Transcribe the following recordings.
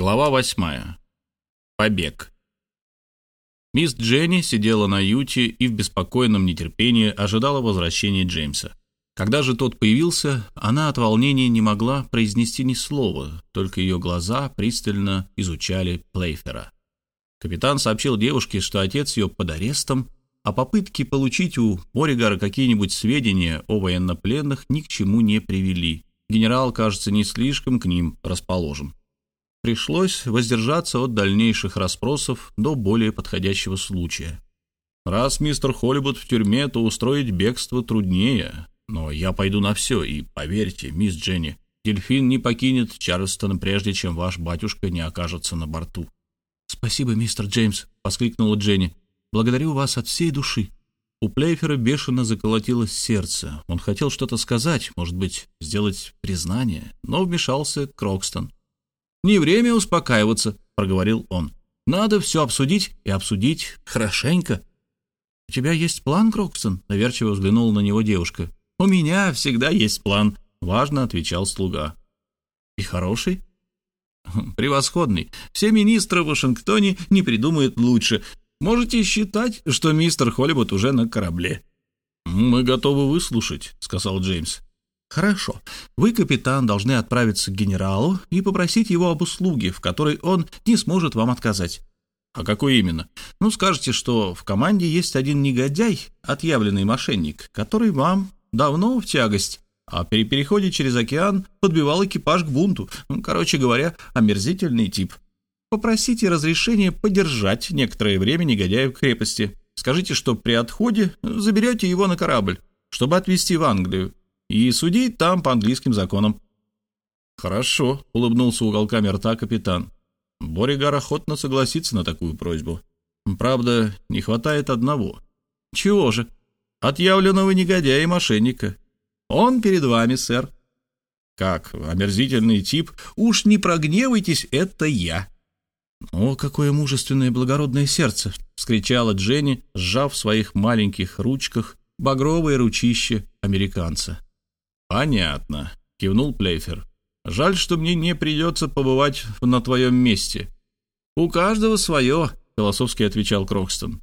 Глава восьмая. Побег. Мисс Дженни сидела на юте и в беспокойном нетерпении ожидала возвращения Джеймса. Когда же тот появился, она от волнения не могла произнести ни слова, только ее глаза пристально изучали Плейфера. Капитан сообщил девушке, что отец ее под арестом, а попытки получить у Оригара какие-нибудь сведения о военнопленных ни к чему не привели. Генерал, кажется, не слишком к ним расположен. Пришлось воздержаться от дальнейших расспросов до более подходящего случая. Раз мистер Холлибуд в тюрьме, то устроить бегство труднее. Но я пойду на все, и поверьте, мисс Дженни, дельфин не покинет Чарльстона, прежде чем ваш батюшка не окажется на борту. «Спасибо, мистер Джеймс», — воскликнула Дженни. «Благодарю вас от всей души». У Плейфера бешено заколотилось сердце. Он хотел что-то сказать, может быть, сделать признание, но вмешался Крокстон. «Не время успокаиваться», — проговорил он. «Надо все обсудить и обсудить хорошенько». «У тебя есть план, Кроксон?» — наверчиво взглянула на него девушка. «У меня всегда есть план», — важно отвечал слуга. «И хороший?» «Превосходный. Все министры в Вашингтоне не придумают лучше. Можете считать, что мистер Холливуд уже на корабле». «Мы готовы выслушать», — сказал Джеймс. Хорошо. Вы, капитан, должны отправиться к генералу и попросить его об услуге, в которой он не сможет вам отказать. А какой именно? Ну, скажете, что в команде есть один негодяй, отъявленный мошенник, который вам давно в тягость, а при переходе через океан подбивал экипаж к бунту. Ну, короче говоря, омерзительный тип. Попросите разрешения подержать некоторое время негодяя в крепости. Скажите, что при отходе заберете его на корабль, чтобы отвезти в Англию и судить там по английским законам». «Хорошо», — улыбнулся уголками рта капитан. Боригар охотно согласится на такую просьбу. Правда, не хватает одного. Чего же? Отъявленного негодяя и мошенника. Он перед вами, сэр. Как, омерзительный тип? Уж не прогневайтесь, это я. «О, какое мужественное благородное сердце!» — вскричала Дженни, сжав в своих маленьких ручках багровое ручище американца. «Понятно», — кивнул Плейфер. «Жаль, что мне не придется побывать на твоем месте». «У каждого свое», — философски отвечал Крокстон.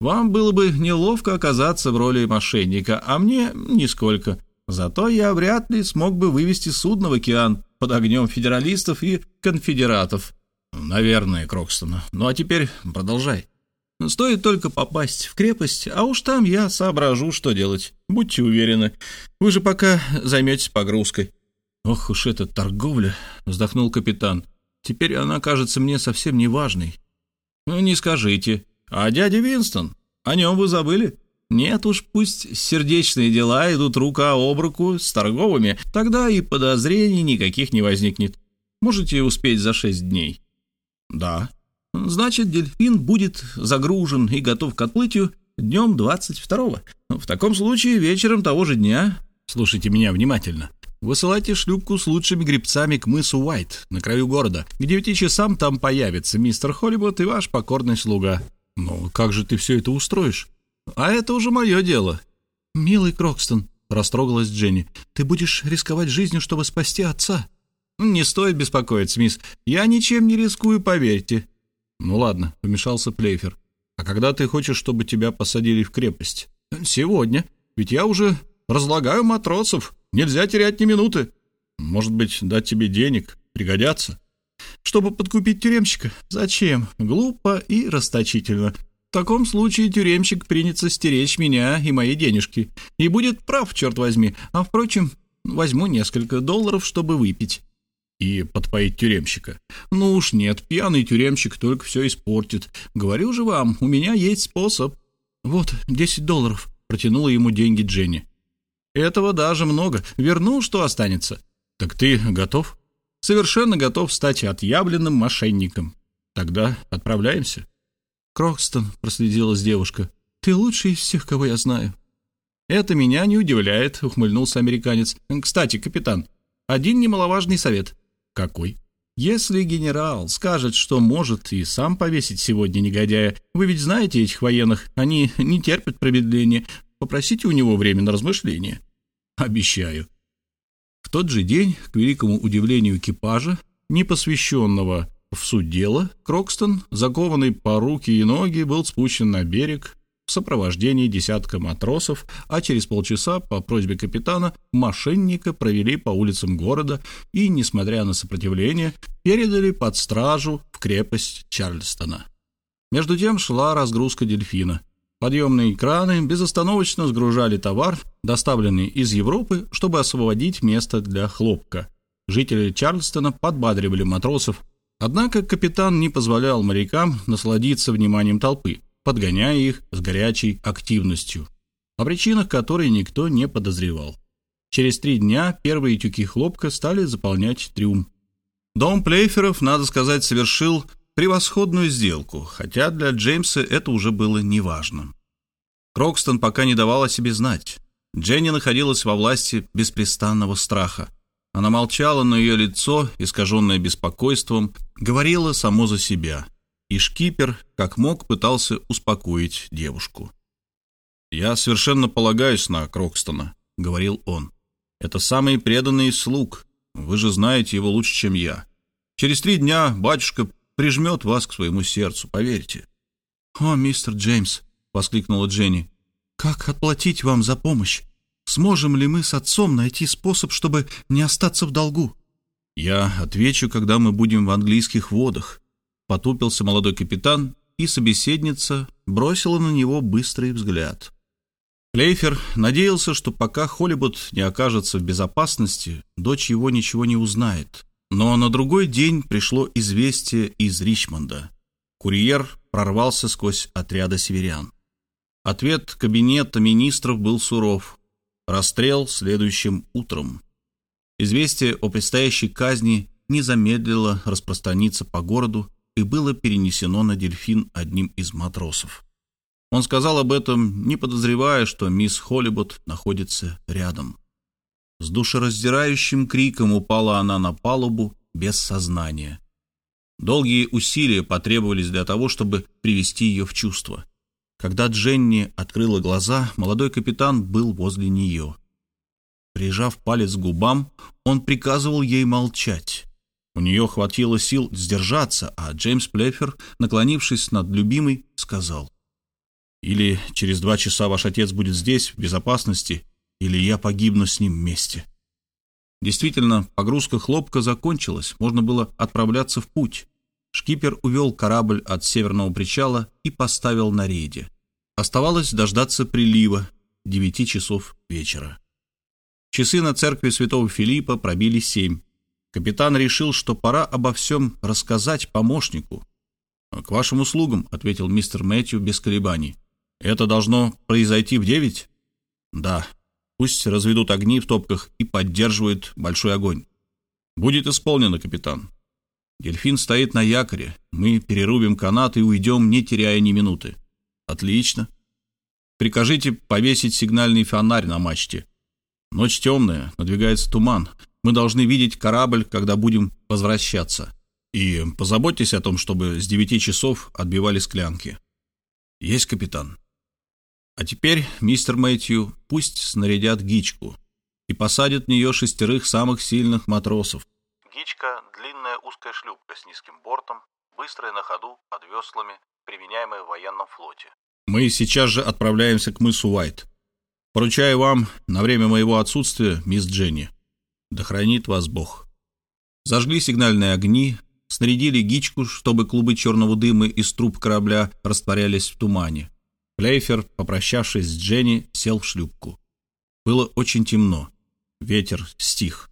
«Вам было бы неловко оказаться в роли мошенника, а мне нисколько. Зато я вряд ли смог бы вывести судно в океан под огнем федералистов и конфедератов». «Наверное, Крокстон. Ну а теперь продолжай». Стоит только попасть в крепость, а уж там я соображу, что делать. Будьте уверены. Вы же пока займетесь погрузкой». «Ох уж эта торговля!» — вздохнул капитан. «Теперь она кажется мне совсем неважной». «Ну, не скажите. А дядя Винстон? О нем вы забыли?» «Нет уж, пусть сердечные дела идут рука об руку с торговыми, тогда и подозрений никаких не возникнет. Можете успеть за шесть дней?» «Да», Значит, дельфин будет загружен и готов к отплытию днем 22-го. В таком случае вечером того же дня, слушайте меня внимательно, высылайте шлюпку с лучшими гребцами к мысу Уайт на краю города. К девяти часам там появится мистер Холливуд и ваш покорный слуга. Ну, как же ты все это устроишь? А это уже мое дело. Милый Крокстон, растрогалась Дженни, ты будешь рисковать жизнью, чтобы спасти отца. Не стоит беспокоиться, мисс. Я ничем не рискую, поверьте. «Ну ладно», — вмешался Плейфер. «А когда ты хочешь, чтобы тебя посадили в крепость?» «Сегодня. Ведь я уже разлагаю матросов. Нельзя терять ни минуты. Может быть, дать тебе денег? Пригодятся?» «Чтобы подкупить тюремщика? Зачем? Глупо и расточительно. В таком случае тюремщик принется стеречь меня и мои денежки. И будет прав, черт возьми. А, впрочем, возьму несколько долларов, чтобы выпить» и подпоить тюремщика. Ну уж нет, пьяный тюремщик только все испортит. Говорю же вам, у меня есть способ. Вот, десять долларов, протянула ему деньги Дженни. Этого даже много. Верну, что останется. Так ты готов? Совершенно готов стать отъявленным мошенником. Тогда отправляемся. Крокстон, проследилась девушка. Ты лучший из всех, кого я знаю. Это меня не удивляет, ухмыльнулся американец. Кстати, капитан, один немаловажный совет. «Какой?» «Если генерал скажет, что может и сам повесить сегодня негодяя, вы ведь знаете этих военных, они не терпят промедления. Попросите у него время на размышление». «Обещаю». В тот же день, к великому удивлению экипажа, не посвященного в суть дела, Крокстон, закованный по руки и ноги, был спущен на берег в сопровождении десятка матросов, а через полчаса, по просьбе капитана, мошенника провели по улицам города и, несмотря на сопротивление, передали под стражу в крепость Чарльстона. Между тем шла разгрузка дельфина. Подъемные краны безостановочно сгружали товар, доставленный из Европы, чтобы освободить место для хлопка. Жители Чарльстона подбадривали матросов, однако капитан не позволял морякам насладиться вниманием толпы, подгоняя их с горячей активностью, о причинах которой никто не подозревал. Через три дня первые тюки хлопка стали заполнять трюм. Дом Плейферов, надо сказать, совершил превосходную сделку, хотя для Джеймса это уже было неважно. Крокстон пока не давал о себе знать. Дженни находилась во власти беспрестанного страха. Она молчала, но ее лицо, искаженное беспокойством, говорило само за себя. И шкипер, как мог, пытался успокоить девушку. «Я совершенно полагаюсь на Крокстона», — говорил он. «Это самый преданный слуг. Вы же знаете его лучше, чем я. Через три дня батюшка прижмет вас к своему сердцу, поверьте». «О, мистер Джеймс», — воскликнула Дженни, — «как отплатить вам за помощь? Сможем ли мы с отцом найти способ, чтобы не остаться в долгу?» «Я отвечу, когда мы будем в английских водах», — потупился молодой капитан, и собеседница бросила на него быстрый взгляд. Плейфер надеялся, что пока Холлибуд не окажется в безопасности, дочь его ничего не узнает. Но на другой день пришло известие из Ричмонда. Курьер прорвался сквозь отряды северян. Ответ кабинета министров был суров. Расстрел следующим утром. Известие о предстоящей казни не замедлило распространиться по городу и было перенесено на дельфин одним из матросов. Он сказал об этом, не подозревая, что мисс Холлибуд находится рядом. С душераздирающим криком упала она на палубу без сознания. Долгие усилия потребовались для того, чтобы привести ее в чувство. Когда Дженни открыла глаза, молодой капитан был возле нее. Прижав палец к губам, он приказывал ей молчать. У нее хватило сил сдержаться, а Джеймс Плефер, наклонившись над любимой, сказал, «Или через два часа ваш отец будет здесь, в безопасности, или я погибну с ним вместе. Действительно, погрузка хлопка закончилась, можно было отправляться в путь. Шкипер увел корабль от северного причала и поставил на рейде. Оставалось дождаться прилива девяти часов вечера. Часы на церкви святого Филиппа пробили семь. Капитан решил, что пора обо всем рассказать помощнику. «К вашим услугам», — ответил мистер Мэтью без колебаний. «Это должно произойти в девять?» «Да», Пусть разведут огни в топках и поддерживают большой огонь. Будет исполнено, капитан. Дельфин стоит на якоре. Мы перерубим канат и уйдем, не теряя ни минуты. Отлично. Прикажите повесить сигнальный фонарь на мачте. Ночь темная, надвигается туман. Мы должны видеть корабль, когда будем возвращаться. И позаботьтесь о том, чтобы с девяти часов отбивали склянки. Есть, капитан. А теперь, мистер Мэтью, пусть снарядят гичку и посадят в нее шестерых самых сильных матросов. Гичка — длинная узкая шлюпка с низким бортом, быстрая на ходу, под веслами, применяемая в военном флоте. Мы сейчас же отправляемся к мысу Уайт. Поручаю вам на время моего отсутствия, мисс Дженни. Да хранит вас Бог. Зажгли сигнальные огни, снарядили гичку, чтобы клубы черного дыма из труб корабля растворялись в тумане. Плейфер, попрощавшись с Дженни, сел в шлюпку. Было очень темно. Ветер стих.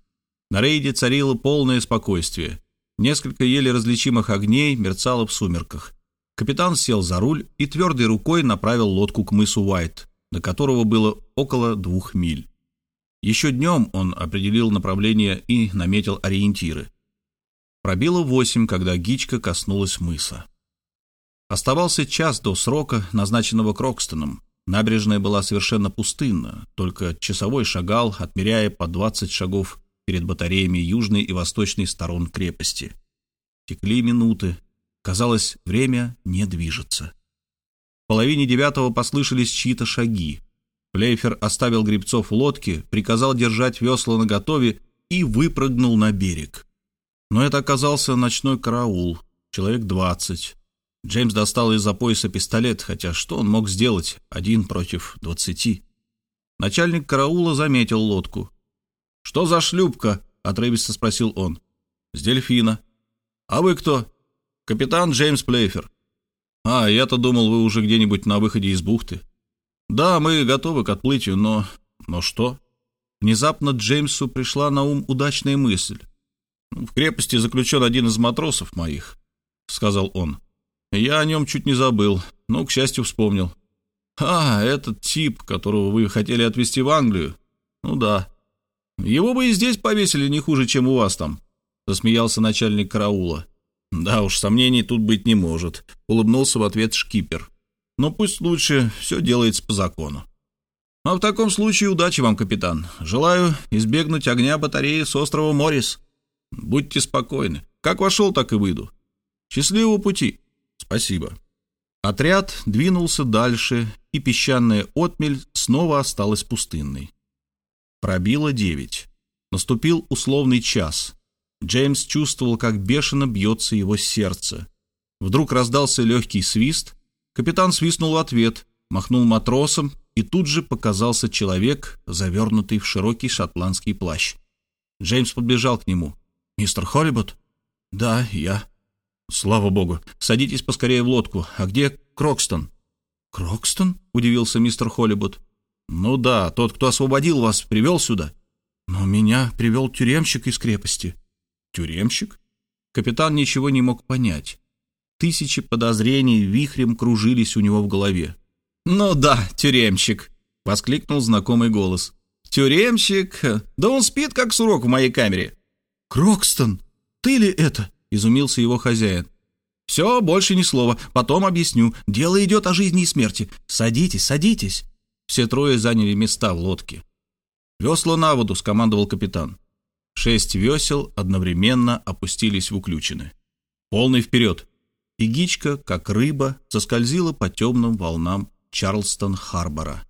На рейде царило полное спокойствие. Несколько еле различимых огней мерцало в сумерках. Капитан сел за руль и твердой рукой направил лодку к мысу Уайт, до которого было около двух миль. Еще днем он определил направление и наметил ориентиры. Пробило восемь, когда гичка коснулась мыса. Оставался час до срока, назначенного Крокстоном. Набережная была совершенно пустынна, только часовой шагал, отмеряя по 20 шагов перед батареями южной и восточной сторон крепости. Текли минуты. Казалось, время не движется. В половине девятого послышались чьи-то шаги. Плейфер оставил грибцов в лодке, приказал держать весла наготове и выпрыгнул на берег. Но это оказался ночной караул, человек двадцать. Джеймс достал из-за пояса пистолет, хотя что он мог сделать один против двадцати? Начальник караула заметил лодку. «Что за шлюпка?» — отрывисто спросил он. «С дельфина». «А вы кто?» «Капитан Джеймс Плейфер». «А, я-то думал, вы уже где-нибудь на выходе из бухты». «Да, мы готовы к отплытию, но...» «Но что?» Внезапно Джеймсу пришла на ум удачная мысль. «В крепости заключен один из матросов моих», — сказал он. «Я о нем чуть не забыл, но, к счастью, вспомнил. А, этот тип, которого вы хотели отвезти в Англию? Ну да. Его бы и здесь повесили не хуже, чем у вас там», — засмеялся начальник караула. «Да уж, сомнений тут быть не может», — улыбнулся в ответ шкипер. «Но пусть лучше все делается по закону». «А в таком случае удачи вам, капитан. Желаю избегнуть огня батареи с острова Моррис. Будьте спокойны. Как вошел, так и выйду. Счастливого пути. Спасибо». Отряд двинулся дальше, и песчаная отмель снова осталась пустынной. Пробило девять. Наступил условный час. Джеймс чувствовал, как бешено бьется его сердце. Вдруг раздался легкий свист. Капитан свистнул в ответ, махнул матросам, и тут же показался человек, завернутый в широкий шотландский плащ. Джеймс подбежал к нему. «Мистер Холлибот?» «Да, я». «Слава богу. Садитесь поскорее в лодку. А где Крокстон?» «Крокстон?» — удивился мистер Холлибот. «Ну да, тот, кто освободил вас, привел сюда». «Но меня привел тюремщик из крепости». Тюремщик? Капитан ничего не мог понять. Тысячи подозрений вихрем кружились у него в голове. «Ну да, тюремщик», — воскликнул знакомый голос. «Тюремщик? Да он спит, как сурок в моей камере». «Крокстон, ты ли это?» — изумился его хозяин. «Все, больше ни слова. Потом объясню. Дело идет о жизни и смерти. Садитесь, садитесь». Все трое заняли места в лодке. «Весла на воду», — скомандовал капитан. Шесть весел одновременно опустились в уключины. Полный вперед. И как рыба, заскользила по темным волнам Чарлстон-Харбора.